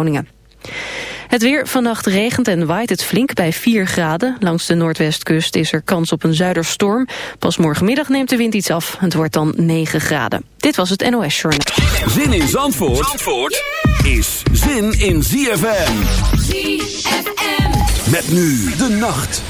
Groningen. Het weer, vannacht regent en waait het flink bij 4 graden. Langs de noordwestkust is er kans op een zuiderstorm. Pas morgenmiddag neemt de wind iets af. Het wordt dan 9 graden. Dit was het NOS Journal. Zin in Zandvoort, Zandvoort is zin in ZFM. ZFM. Met nu de nacht.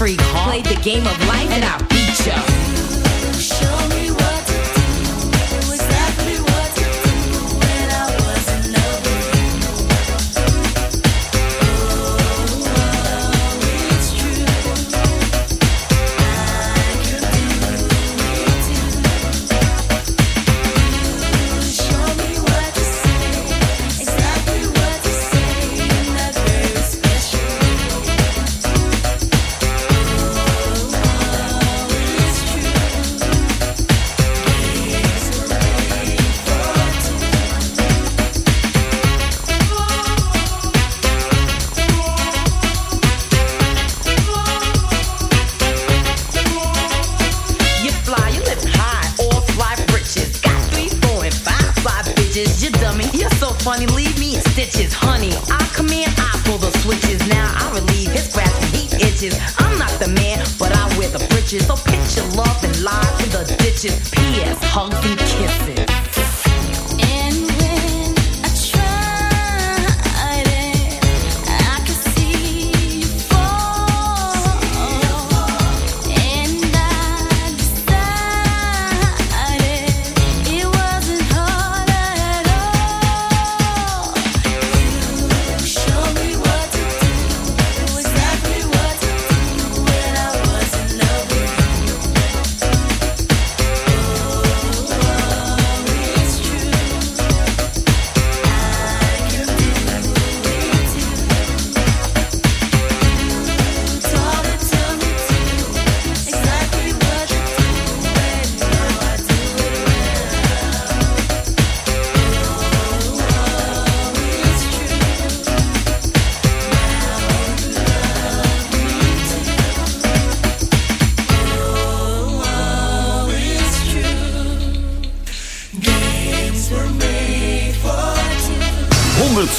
freak, played the game of life, and I beat ya.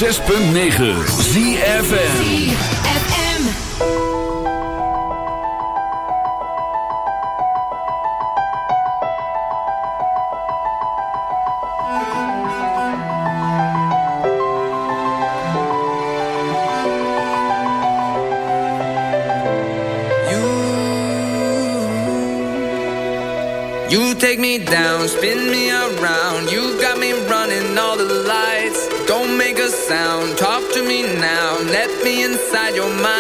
106.9 ZFN your mind.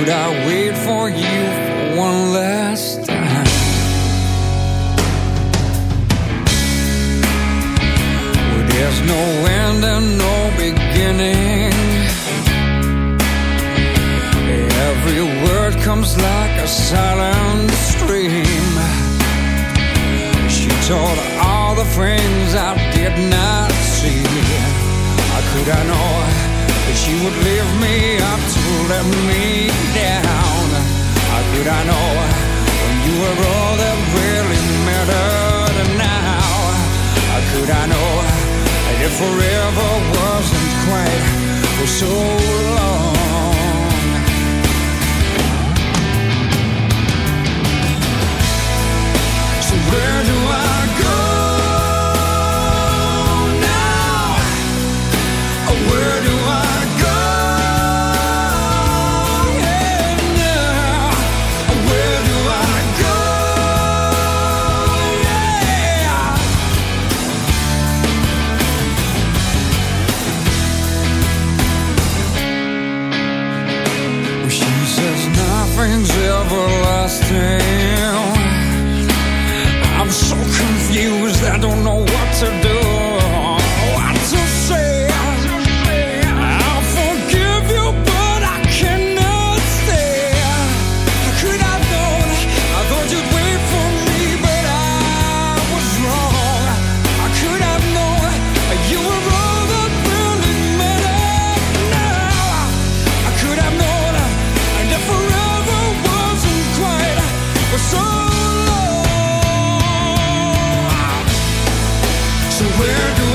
Would I wait for you. So where do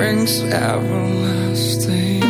Brings everlasting.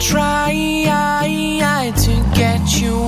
try to get you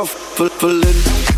yourself, pulling.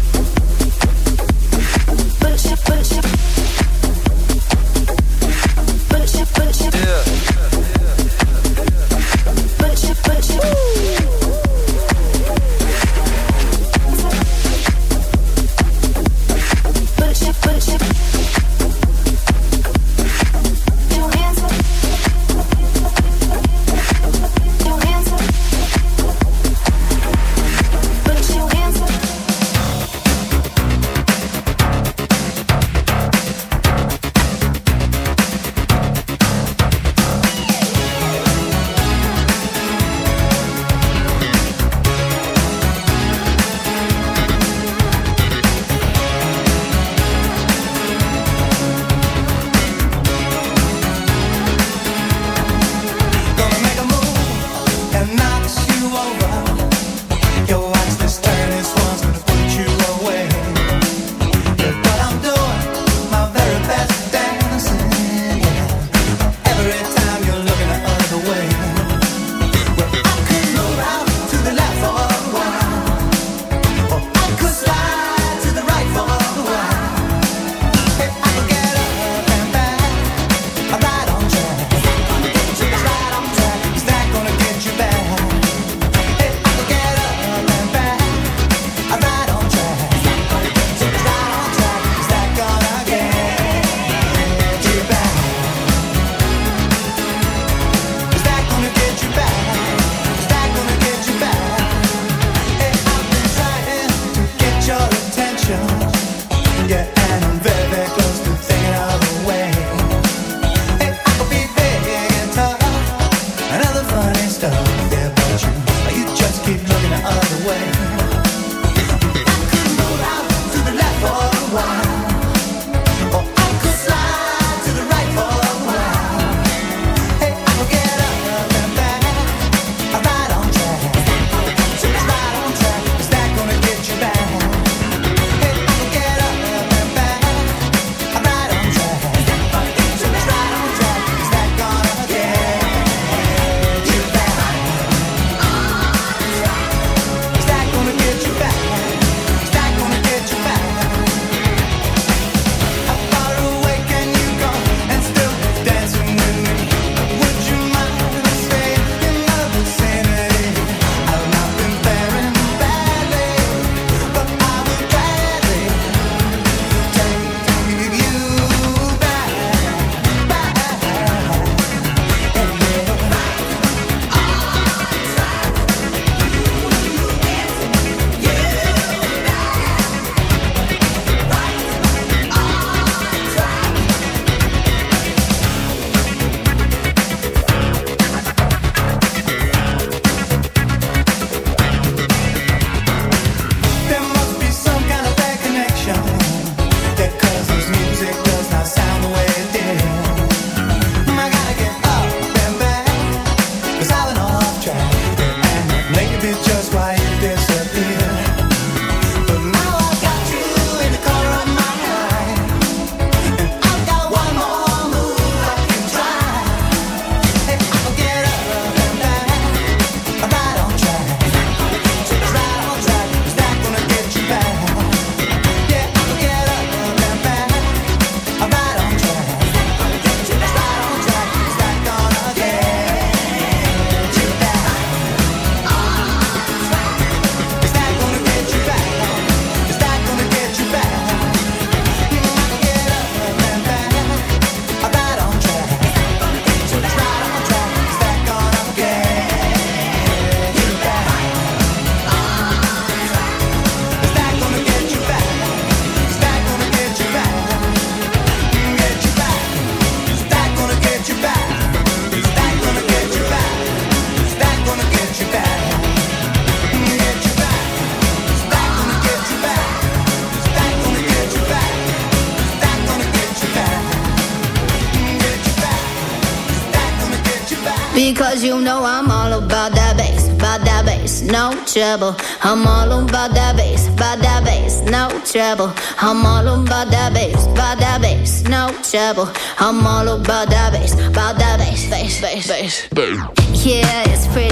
treble. I'm all about that bass, about that bass, no treble. I'm all about that bass, about that bass, no treble. I'm all about that bass, about that bass, bass, bass, bass. bass. Yeah, it's pretty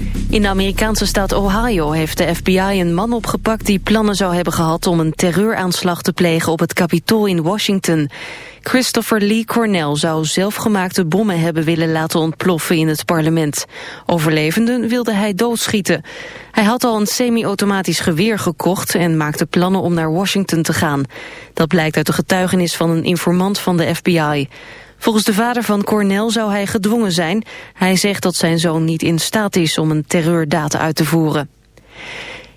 In de Amerikaanse staat Ohio heeft de FBI een man opgepakt... die plannen zou hebben gehad om een terreuraanslag te plegen op het Capitool in Washington. Christopher Lee Cornell zou zelfgemaakte bommen hebben willen laten ontploffen in het parlement. Overlevenden wilde hij doodschieten. Hij had al een semi-automatisch geweer gekocht en maakte plannen om naar Washington te gaan. Dat blijkt uit de getuigenis van een informant van de FBI. Volgens de vader van Cornel zou hij gedwongen zijn. Hij zegt dat zijn zoon niet in staat is om een terreurdaad uit te voeren.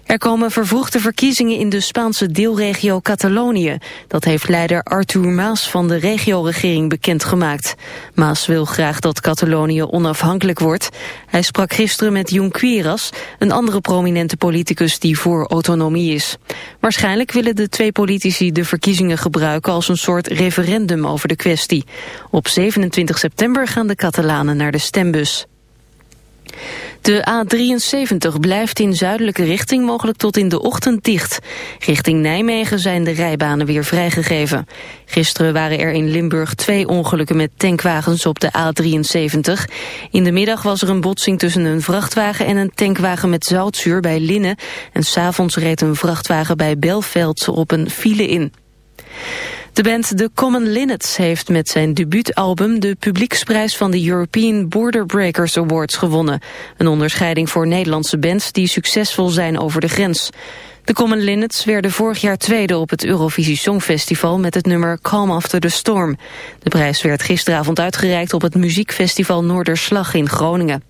Er komen vervroegde verkiezingen in de Spaanse deelregio Catalonië. Dat heeft leider Artur Maas van de regioregering bekendgemaakt. Maas wil graag dat Catalonië onafhankelijk wordt. Hij sprak gisteren met Junqueras, een andere prominente politicus die voor autonomie is. Waarschijnlijk willen de twee politici de verkiezingen gebruiken als een soort referendum over de kwestie. Op 27 september gaan de Catalanen naar de stembus. De A73 blijft in zuidelijke richting mogelijk tot in de ochtend dicht. Richting Nijmegen zijn de rijbanen weer vrijgegeven. Gisteren waren er in Limburg twee ongelukken met tankwagens op de A73. In de middag was er een botsing tussen een vrachtwagen en een tankwagen met zoutzuur bij Linnen. En s'avonds reed een vrachtwagen bij Belveld op een file in. De band The Common Linnets heeft met zijn debuutalbum de publieksprijs van de European Border Breakers Awards gewonnen. Een onderscheiding voor Nederlandse bands die succesvol zijn over de grens. De Common Linnets werden vorig jaar tweede op het Eurovisie Songfestival met het nummer Calm After the Storm. De prijs werd gisteravond uitgereikt op het muziekfestival Noorderslag in Groningen.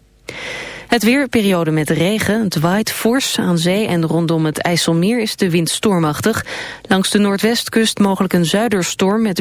Het weer, periode met regen, het waait fors aan zee en rondom het IJsselmeer is de wind stormachtig. Langs de noordwestkust mogelijk een zuiderstorm met